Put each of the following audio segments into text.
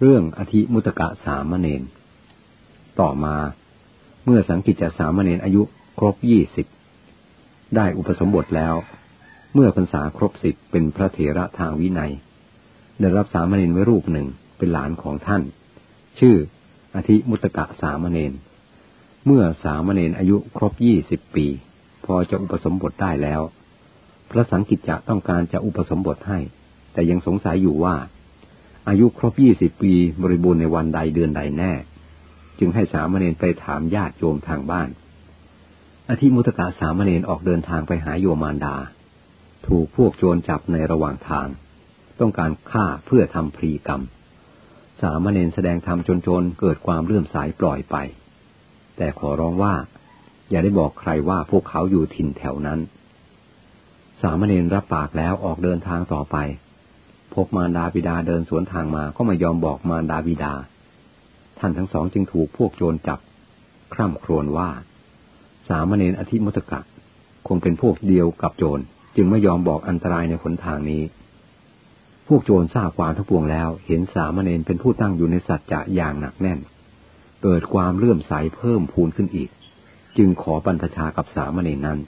เรื่องอธิมุตกะสามเณร ต่อมาเมื่อสังกิจจสามเณรอายุครบยี่สิบได้อุปสมบทแล้ว เมื่อพรรษาครบสิบเป็นพระเถระทางวินัยได้รับสามเณรไว้รูปหนึ่งเป็นหลานของท่าน ชื่ออธิมุตกะสามเณร เมื่อสามเณรอายุครบยี่สิบปี พอจะอุปสมบทได้แล้ว พระสังกิจจะต้องการจะอุปสมบทให้ แต่ยังสงสัยอยู่ว่า อายุครบยี่สิบปีบริบูรณ์ในวันใดเดือนใดแน่ จึงให้สามเณรไปถามญาติโยมทางบ้าน อธิมุตกะสามเณรออกเดินทางไปหาโยมารดา ถูกพวกโจรจับในระหว่างทาง ต้องการฆ่าเพื่อทำพรีกรรม สามเณรแสดงธรรมจนโจรเกิดความเลื่อมสายปล่อยไป แต่ขอร้องว่า อย่าได้บอกใครว่าพวกเขาอยู่ถิ่นแถวนั้น สามเณรรับปากแล้วออกเดินทางต่อไป พบมารดาบิดาเดินสวนทางมาก็ไม่ยอมบอกมารดาบิดา ท่านทั้งสองจึงถูกพวกโจรจับ คร่ำครวญว่า สามเณรอธิมุตกะ คงเป็นพวกเดียวกับโจรจึงไม่ยอมบอกอันตรายในหนทางนี้ พวกโจรทราบความทั้งปวงแล้ว เห็นสามเณรเป็นผู้ตั้งอยู่ในสัจจะอย่างหนักแน่น เกิดความเลื่อมใสเพิ่มพูนขึ้นอีก จึงขอบรรพชากับสามเณรนั้น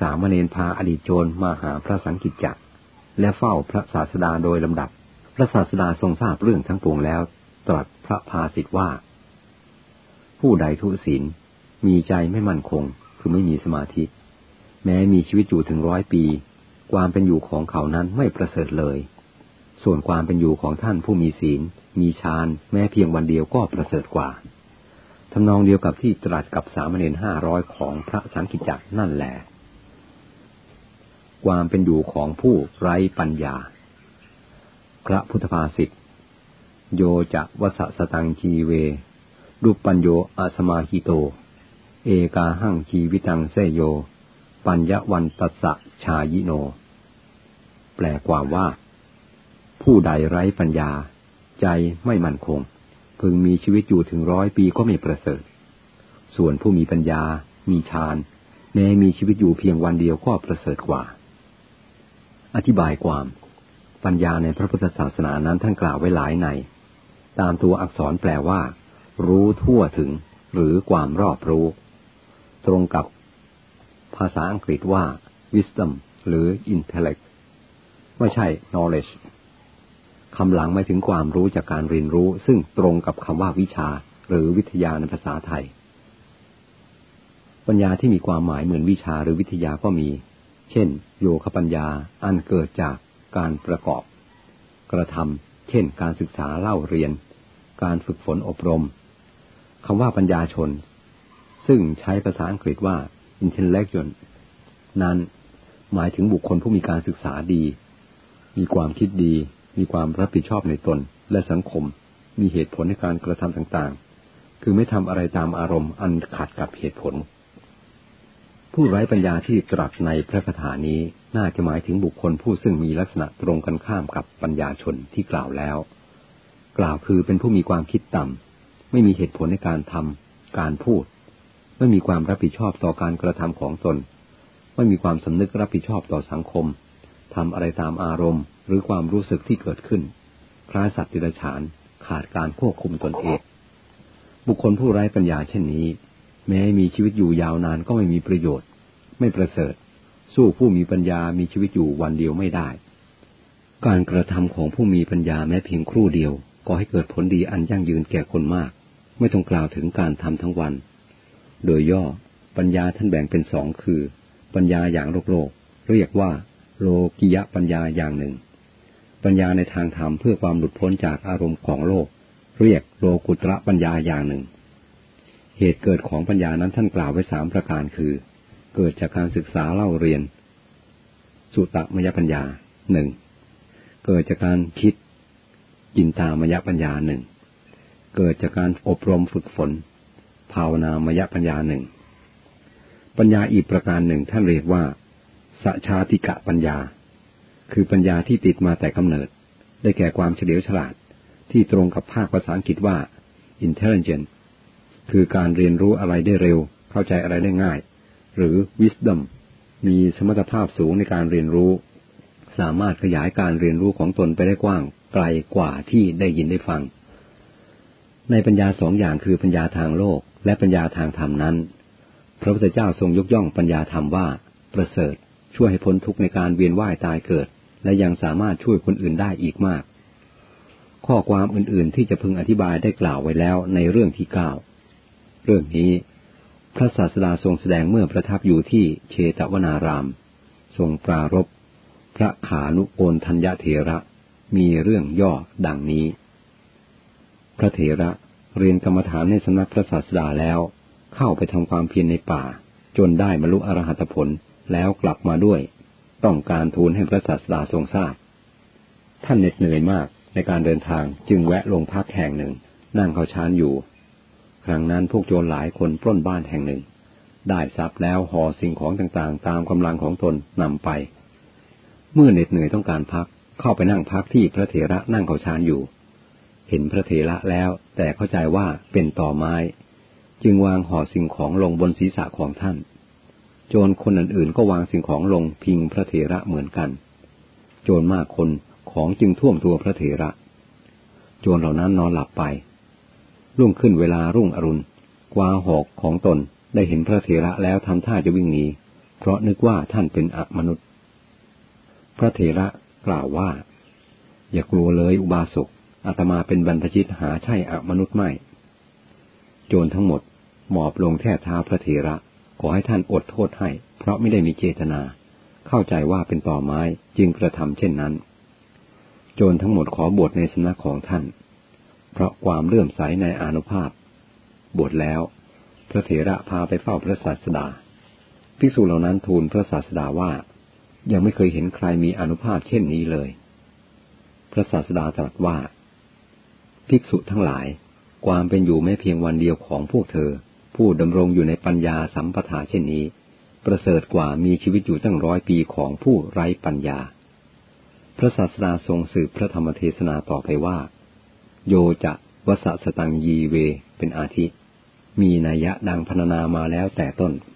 สามเณรพาอดีตโจรมาหาพระสังกิจจ และเฝ้าพระศาสดาโดยลำดับ พระศาสดาทรงทราบเรื่องทั้งปวงแล้ว ตรัสพระภาสิทว่า ผู้ใดทุศีลมีใจไม่มั่นคงคือไม่มีสมาธิ แม้มีชีวิตอยู่ถึงร้อยปี ความเป็นอยู่ของเขานั้นไม่ประเสริฐเลย ส่วนความเป็นอยู่ของท่านผู้มีศีล มีฌานแม้เพียงวันเดียวก็ประเสริฐกว่าทำนองเดียวกับที่ตรัสกับสามเณรห้าร้อยของพระสังกิจจนั่นแหละ ความเป็นอยู่ของผู้ไร้ปัญญา พระพุทธภาษิตโยจะวสสตังชีเว รูปปัญโยอาสมาหิโต เอกาหั่งชีวิตังเสโย ปัญญวันตัสสะชายิโน แปลความว่า ผู้ใดไร้ปัญญา ใจไม่มั่นคง พึงมีชีวิตอยู่ถึงร้อยปีก็ไม่ประเสริฐ ส่วนผู้มีปัญญา มีฌานแม้มีชีวิตอยู่เพียงวันเดียวก็ประเสริฐกว่า อธิบายความ ปัญญาในพระพุทธศาสนานั้นท่านกล่าวไว้หลายใน ตามตัวอักษรแปลว่า รู้ทั่วถึง หรือความรอบรู้ ตรงกับภาษาอังกฤษว่า wisdom หรือ intellect ไม่ใช่ knowledge คำหลังหมายถึงความรู้จากการเรียนรู้ ซึ่งตรงกับคำว่าวิชา หรือวิทยาในภาษาไทย ปัญญาที่มีความหมายเหมือนวิชาหรือวิทยาก็มี เช่น โยคปัญญาอันเกิดจากการประกอบ กระทำเช่น การศึกษาเล่าเรียน การฝึกฝนอบรมคำว่าปัญญาชน ซึ่งใช้ภาษาอังกฤษว่า intellectual นั้นหมายถึงบุคคลผู้มีการศึกษาดี มีความคิดดี มีความรับผิดชอบในตนและสังคม มีเหตุผลในการกระทำต่างๆ คือไม่ทำอะไรตามอารมณ์อันขัดกับเหตุผล ผู้ไร้ปัญญาที่ตรัสในพระคาถานี้น่าจะหมายถึงบุคคลผู้ซึ่งมีลักษณะตรงกันข้ามกับปัญญาชนที่กล่าวแล้ว กล่าวคือเป็นผู้มีความคิดต่ำ ไม่มีเหตุผลในการทำการพูด ไม่มีความรับผิดชอบต่อการกระทำของตน ไม่มีความสำนึกรับผิดชอบต่อสังคมทำอะไรตามอารมณ์ หรือความรู้สึกที่เกิดขึ้น คล้ายสัตว์ติรฉานขาดการควบคุมตนเอง บุคคลผู้ไร้ปัญญาเช่นนี้ แม้มีชีวิตอยู่ยาวนานก็ไม่มีประโยชน์ ไม่ประเสริฐ สู้ผู้มีปัญญามีชีวิตอยู่วันเดียวไม่ได้ การกระทำของผู้มีปัญญาแม้เพียงครู่เดียวก็ให้เกิดผลดีอันยั่งยืนแก่คนมาก ไม่ต้องกล่าวถึงการทำทั้งวัน โดยย่อปัญญาท่านแบ่งเป็นสองคือ ปัญญาอย่างโลกโลก เรียกว่า โลกิยะปัญญาอย่างหนึ่ง ปัญญาในทางธรรมเพื่อความหลุดพ้นจากอารมณ์ของโลก เรียกโลกุตระปัญญาอย่างหนึ่ง เหตุเกิดของปัญญานั้นท่านกล่าวไว้สามประการคือ เกิดจากการศึกษาเล่าเรียน สุตมยปัญญาหนึ่งเกิดจากการคิดจินตามยปัญญาหนึ่งเกิดจากการอบรมฝึกฝน ภาวนามยปัญญาหนึ่งปัญญาอีกประการหนึ่งท่านเรียกว่าสชาติกะปัญญา คือปัญญาที่ติดมาแต่กำเนิด ได้แก่ความเฉลียวฉลาดที่ตรงกับภาคภาษาอังกฤษว่า intelligent คือการเรียนรู้อะไรได้เร็ว เข้าใจอะไรได้ง่าย หรือ wisdom มีสมรรถภาพสูงในการเรียนรู้ สามารถขยายการเรียนรู้ของตนไปได้กว้าง ไกลกว่าที่ได้ยินได้ฟัง ในปัญญาสองอย่างคือปัญญาทางโลก และปัญญาทางธรรมนั้น พระพุทธเจ้าทรงยกย่องปัญญาธรรมว่า ประเสริฐ ช่วยให้พ้นทุกข์ในการเวียนว่ายตายเกิด และยังสามารถช่วยคนอื่นได้อีกมาก ข้อความอื่นๆที่จะพึงอธิบายได้กล่าวไว้แล้วในเรื่องที่เก้า เรื่องนี้ พระศาสดาทรงแสดงเมื่อประทับอยู่ที่เชตวนาราม ทรงปรารบพระขานุโอนทัญญเถระมีเรื่องย่อดังนี้ พระเถระเรียนกรรมฐานในสำนักพระศาสดาแล้ว เข้าไปทำความเพียรในป่า จนได้บรรลุอรหัตผลแล้วกลับมาด้วย ต้องการทูลให้พระศาสดาทรงทราบ ท่านเหน็ดเหนื่อยมากในการเดินทางจึงแวะลงพักแห่งหนึ่ง นั่งเขาชานอยู่ ครั้งนั้นพวกโจรหลายคนปล้นบ้านแห่งหนึ่ง ได้ทรัพย์แล้วห่อสิ่งของต่างๆ ตามกำลังของตนนำไป เมื่อเหน็ดเหนื่อยต้องการพักเข้าไปนั่งพักที่พระเถระนั่งเขาชานอยู่ เห็นพระเถระแล้ว แต่เข้าใจว่าเป็นต่อไม้ จึงวางห่อสิ่งของลงบนศีรษะของท่าน โจรคนอื่นๆก็วางสิ่งของลงพิงพระเถระเหมือนกัน โจรมากคนของจึงท่วมตัวพระเถระ โจรเหล่านั้นนอนหลับไป รุ่งขึ้นเวลารุ่งอรุณกวาหอกของตนได้เห็นพระเถระแล้วทำท่าจะวิ่งหนี เพราะนึกว่าท่านเป็นอมนุษย์ พระเถระกล่าวว่า อย่ากลัวเลยอุบาสกอาตมาเป็นบรรพชิตหาใช่อมนุษย์ไม่ โจรทั้งหมดหมอบลงแทบเท้าพระเถระ ขอให้ท่านอดโทษให้ เพราะไม่ได้มีเจตนา เข้าใจว่าเป็นต่อไม้จึงกระทำเช่นนั้น โจรทั้งหมดขอบวชในสำนักของท่าน เพราะความเลื่อมใสในอนุภาพ บวชแล้ว พระเถระพาไปเฝ้าพระศาสดา ภิกษุเหล่านั้นทูลพระศาสดาว่า ยังไม่เคยเห็นใครมีอนุภาพเช่นนี้เลย พระศาสดาตรัสว่า ภิกษุทั้งหลาย ความเป็นอยู่ไม่เพียงวันเดียวของพวกเธอ ผู้ดำรงอยู่ในปัญญาสัมปทาเช่นนี้ ประเสริฐกว่ามีชีวิตอยู่ตั้งร้อยปีของผู้ไร้ปัญญา พระศาสดาทรงสืบพระธรรมเทศนาต่อไปว่า โยจะวสสตังยีเว เป็นอาทิ มีนัยยะดังพรรณนามาแล้วแต่ต้น